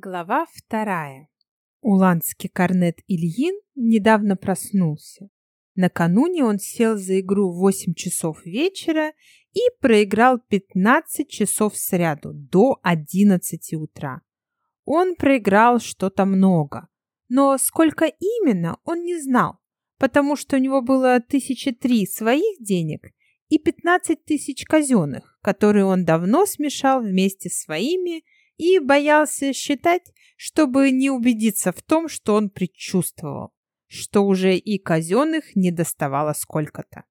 Глава вторая. Уланский корнет Ильин недавно проснулся. Накануне он сел за игру в 8 часов вечера и проиграл 15 часов сряду до 11 утра. Он проиграл что-то много, но сколько именно он не знал, потому что у него было тысячи три своих денег и 15 тысяч казенных, которые он давно смешал вместе с своими и боялся считать, чтобы не убедиться в том, что он предчувствовал, что уже и казенных не доставало сколько-то.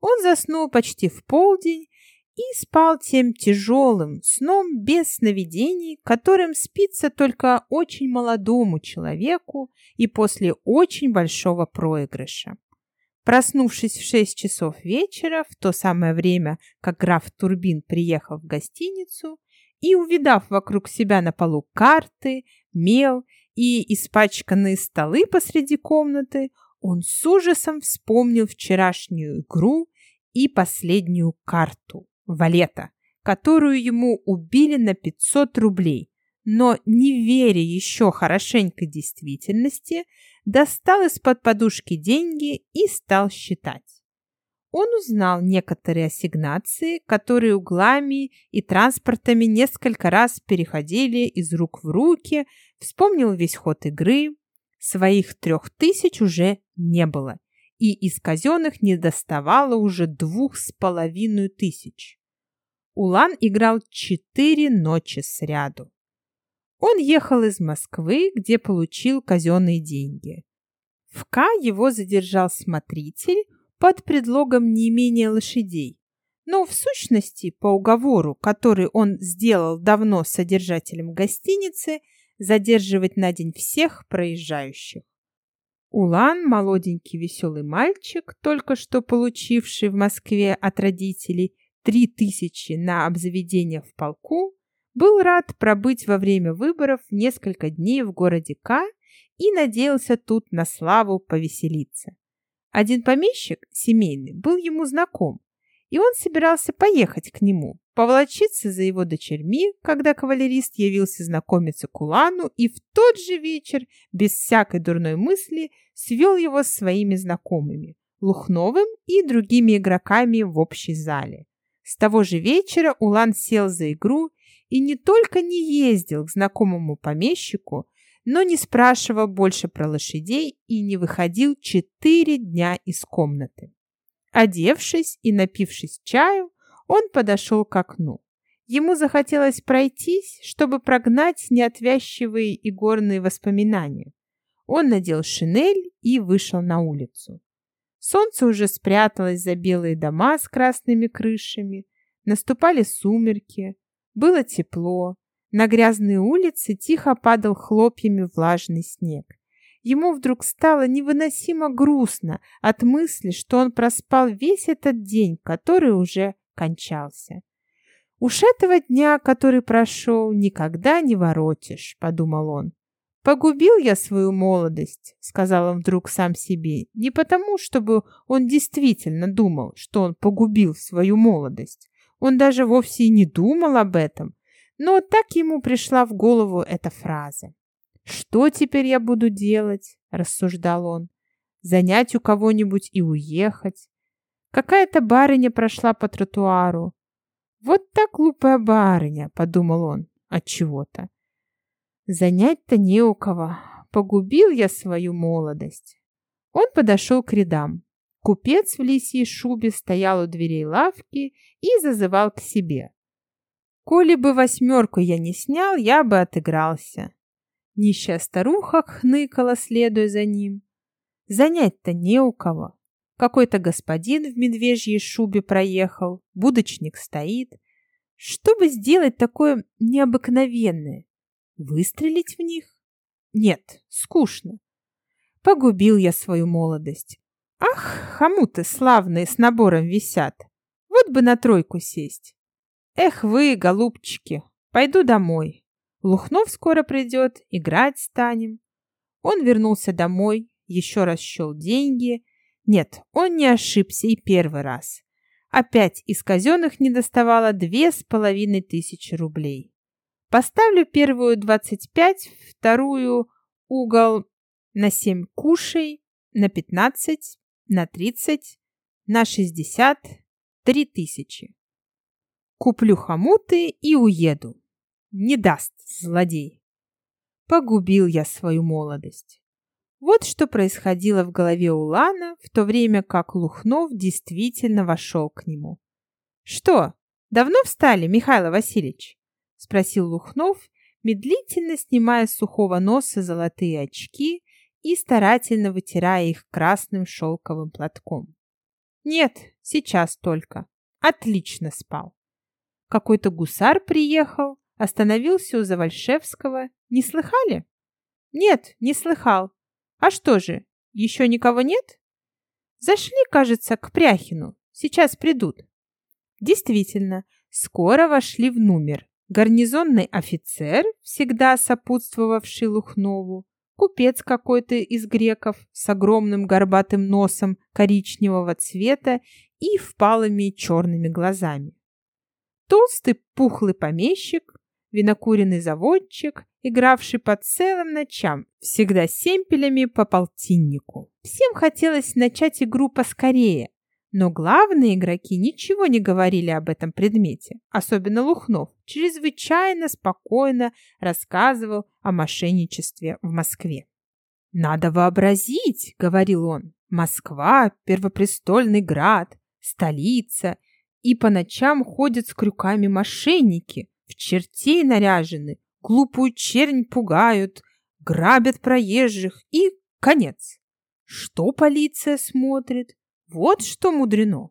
Он заснул почти в полдень и спал тем тяжелым сном без сновидений, которым спится только очень молодому человеку и после очень большого проигрыша. Проснувшись в шесть часов вечера, в то самое время, как граф Турбин приехал в гостиницу, и, увидав вокруг себя на полу карты, мел и испачканные столы посреди комнаты, он с ужасом вспомнил вчерашнюю игру и последнюю карту – валета, которую ему убили на 500 рублей. Но, не веря еще хорошенько действительности, достал из-под подушки деньги и стал считать. Он узнал некоторые ассигнации, которые углами и транспортами несколько раз переходили из рук в руки, вспомнил весь ход игры. Своих трех тысяч уже не было, и из казенных не доставало уже двух с половиной тысяч. Улан играл четыре ночи сряду. Он ехал из Москвы, где получил казенные деньги. В К его задержал смотритель, под предлогом неимения лошадей. Но в сущности, по уговору, который он сделал давно с содержателем гостиницы, задерживать на день всех проезжающих. Улан, молоденький веселый мальчик, только что получивший в Москве от родителей три тысячи на обзаведение в полку, был рад пробыть во время выборов несколько дней в городе К и надеялся тут на славу повеселиться. Один помещик, семейный, был ему знаком, и он собирался поехать к нему, поволочиться за его дочерьми, когда кавалерист явился знакомиться к Улану и в тот же вечер, без всякой дурной мысли, свел его с своими знакомыми, Лухновым и другими игроками в общей зале. С того же вечера Улан сел за игру и не только не ездил к знакомому помещику, но не спрашивал больше про лошадей и не выходил четыре дня из комнаты. Одевшись и напившись чаю, он подошел к окну. Ему захотелось пройтись, чтобы прогнать неотвязчивые и горные воспоминания. Он надел шинель и вышел на улицу. Солнце уже спряталось за белые дома с красными крышами, наступали сумерки, было тепло, на грязные улицы тихо падал хлопьями влажный снег. Ему вдруг стало невыносимо грустно от мысли, что он проспал весь этот день, который уже кончался. «Уж этого дня, который прошел, никогда не воротишь», — подумал он. «Погубил я свою молодость», — сказал он вдруг сам себе, не потому, чтобы он действительно думал, что он погубил свою молодость. Он даже вовсе и не думал об этом, но так ему пришла в голову эта фраза. «Что теперь я буду делать?» – рассуждал он. «Занять у кого-нибудь и уехать? Какая-то барыня прошла по тротуару. Вот так глупая барыня», – подумал он от чего-то. «Занять-то не у кого. Погубил я свою молодость». Он подошел к рядам. Купец в лисьей шубе стоял у дверей лавки и зазывал к себе. Коли бы восьмерку я не снял, я бы отыгрался. Нищая старуха хныкала, следуя за ним. Занять-то не у кого. Какой-то господин в медвежьей шубе проехал, будочник стоит. Что бы сделать такое необыкновенное? Выстрелить в них? Нет, скучно. Погубил я свою молодость. Ах, хомуты славные с набором висят. Вот бы на тройку сесть. Эх вы, голубчики, пойду домой. Лухнов скоро придет, играть станем. Он вернулся домой, еще раз счел деньги. Нет, он не ошибся и первый раз. Опять из казенных не доставало две с половиной тысячи рублей. Поставлю первую 25, вторую угол на 7 кушей, на 15, на 30, на 60, 3000. Куплю хомуты и уеду. Не даст злодей. Погубил я свою молодость. Вот что происходило в голове Улана, в то время как Лухнов действительно вошел к нему. «Что, давно встали, Михаил Васильевич?» — спросил Лухнов, медлительно снимая с сухого носа золотые очки и старательно вытирая их красным шелковым платком. «Нет, сейчас только. Отлично спал. Какой-то гусар приехал, остановился у Завальшевского. Не слыхали?» «Нет, не слыхал. А что же, еще никого нет?» «Зашли, кажется, к Пряхину. Сейчас придут». Действительно, скоро вошли в номер. Гарнизонный офицер, всегда сопутствовавший Лухнову, купец какой-то из греков с огромным горбатым носом коричневого цвета и впалыми черными глазами. Толстый пухлый помещик, винокуренный заводчик, игравший по целым ночам, всегда семпелями по полтиннику. Всем хотелось начать игру поскорее, но главные игроки ничего не говорили об этом предмете, особенно Лухнов, чрезвычайно спокойно рассказывал о мошенничестве в Москве. «Надо вообразить», — говорил он, — «Москва — первопрестольный град, столица, и по ночам ходят с крюками мошенники, в чертей наряжены, глупую чернь пугают, грабят проезжих и конец. Что полиция смотрит? Вот что мудрено.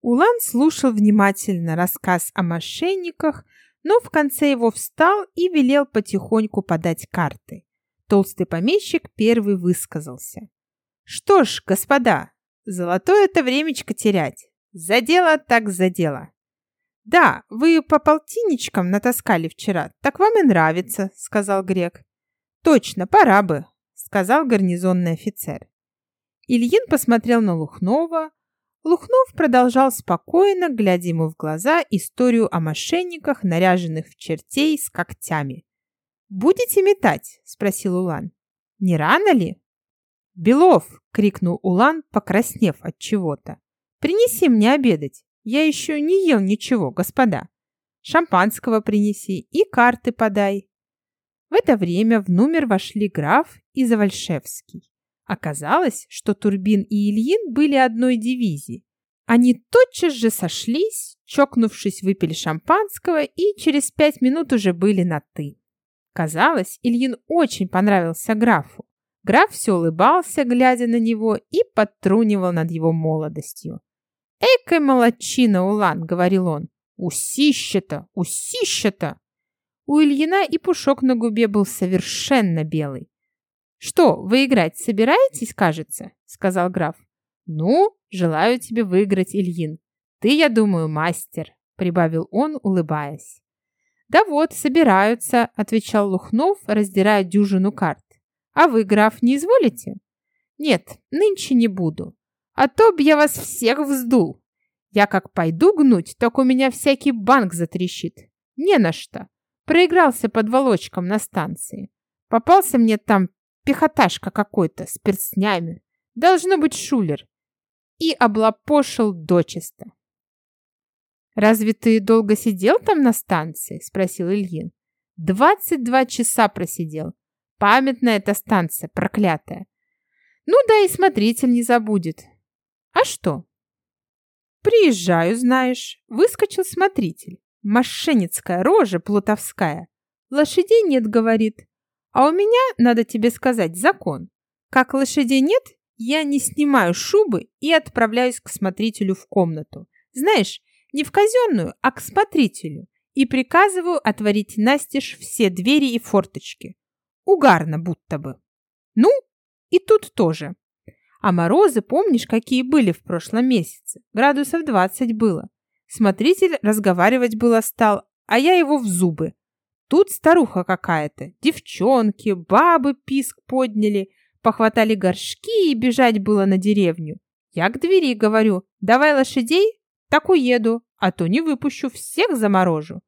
Улан слушал внимательно рассказ о мошенниках, но в конце его встал и велел потихоньку подать карты. Толстый помещик первый высказался. «Что ж, господа, золотое это времечко терять. За дело так за дело». «Да, вы по полтинничкам натаскали вчера, так вам и нравится», — сказал грек. «Точно, пора бы», — сказал гарнизонный офицер. Ильин посмотрел на Лухнова. Лухнов продолжал спокойно, глядя ему в глаза, историю о мошенниках, наряженных в чертей с когтями. «Будете метать?» – спросил Улан. «Не рано ли?» «Белов!» – крикнул Улан, покраснев от чего-то. «Принеси мне обедать. Я еще не ел ничего, господа. Шампанского принеси и карты подай». В это время в номер вошли граф и Завальшевский. Оказалось, что Турбин и Ильин были одной дивизии. Они тотчас же сошлись, чокнувшись, выпили шампанского и через пять минут уже были на «ты». Казалось, Ильин очень понравился графу. Граф все улыбался, глядя на него, и подтрунивал над его молодостью. «Экая молодчина, Улан!» — говорил он. «Усища-то! Усища-то!» У Ильина и пушок на губе был совершенно белый. «Что, вы играть собираетесь, кажется?» — сказал граф. «Ну, желаю тебе выиграть, Ильин. Ты, я думаю, мастер», — прибавил он, улыбаясь. «Да вот, собираются», — отвечал Лухнов, раздирая дюжину карт. «А вы, граф, не изволите?» «Нет, нынче не буду. А то б я вас всех вздул. Я как пойду гнуть, так у меня всякий банк затрещит. Не на что. Проигрался под волочком на станции. Попался мне там Пехоташка какой-то с перстнями. Должно быть шулер. И облапошил дочисто. «Разве ты долго сидел там на станции?» – спросил Ильин. «Двадцать два часа просидел. Памятная эта станция, проклятая. Ну да и смотритель не забудет. А что?» «Приезжаю, знаешь. Выскочил смотритель. Мошенницкая рожа плутовская. Лошадей нет, говорит. А у меня, надо тебе сказать, закон. Как лошадей нет, я не снимаю шубы и отправляюсь к смотрителю в комнату. Знаешь, не в казенную, а к смотрителю. И приказываю отворить настежь все двери и форточки. Угарно будто бы. Ну, и тут тоже. А морозы, помнишь, какие были в прошлом месяце? Градусов 20 было. Смотритель разговаривать было стал, а я его в зубы. Тут старуха какая-то, девчонки, бабы писк подняли, похватали горшки и бежать было на деревню. Я к двери говорю, давай лошадей, так уеду, а то не выпущу, всех заморожу.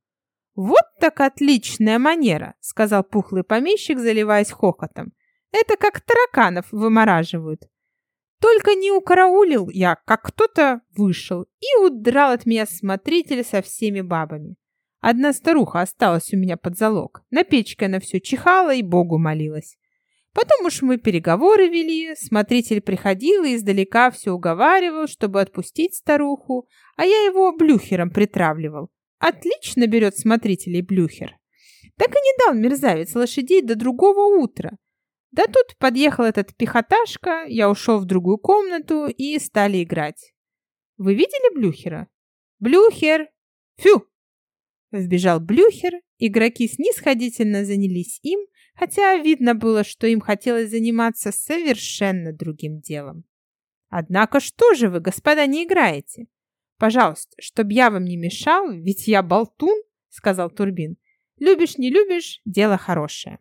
Вот так отличная манера, сказал пухлый помещик, заливаясь хохотом. Это как тараканов вымораживают. Только не укараулил я, как кто-то вышел и удрал от меня смотритель со всеми бабами. Одна старуха осталась у меня под залог. На печке она все чихала и Богу молилась. Потом уж мы переговоры вели, смотритель приходил и издалека все уговаривал, чтобы отпустить старуху, а я его блюхером притравливал. Отлично берет смотрителей блюхер. Так и не дал мерзавец лошадей до другого утра. Да тут подъехал этот пехоташка, я ушел в другую комнату и стали играть. Вы видели Блюхера? Блюхер! Фу! Вбежал Блюхер, игроки снисходительно занялись им, хотя видно было, что им хотелось заниматься совершенно другим делом. Однако что же вы, господа, не играете? Пожалуйста, чтоб я вам не мешал, ведь я болтун, сказал Турбин. Любишь, не любишь, дело хорошее.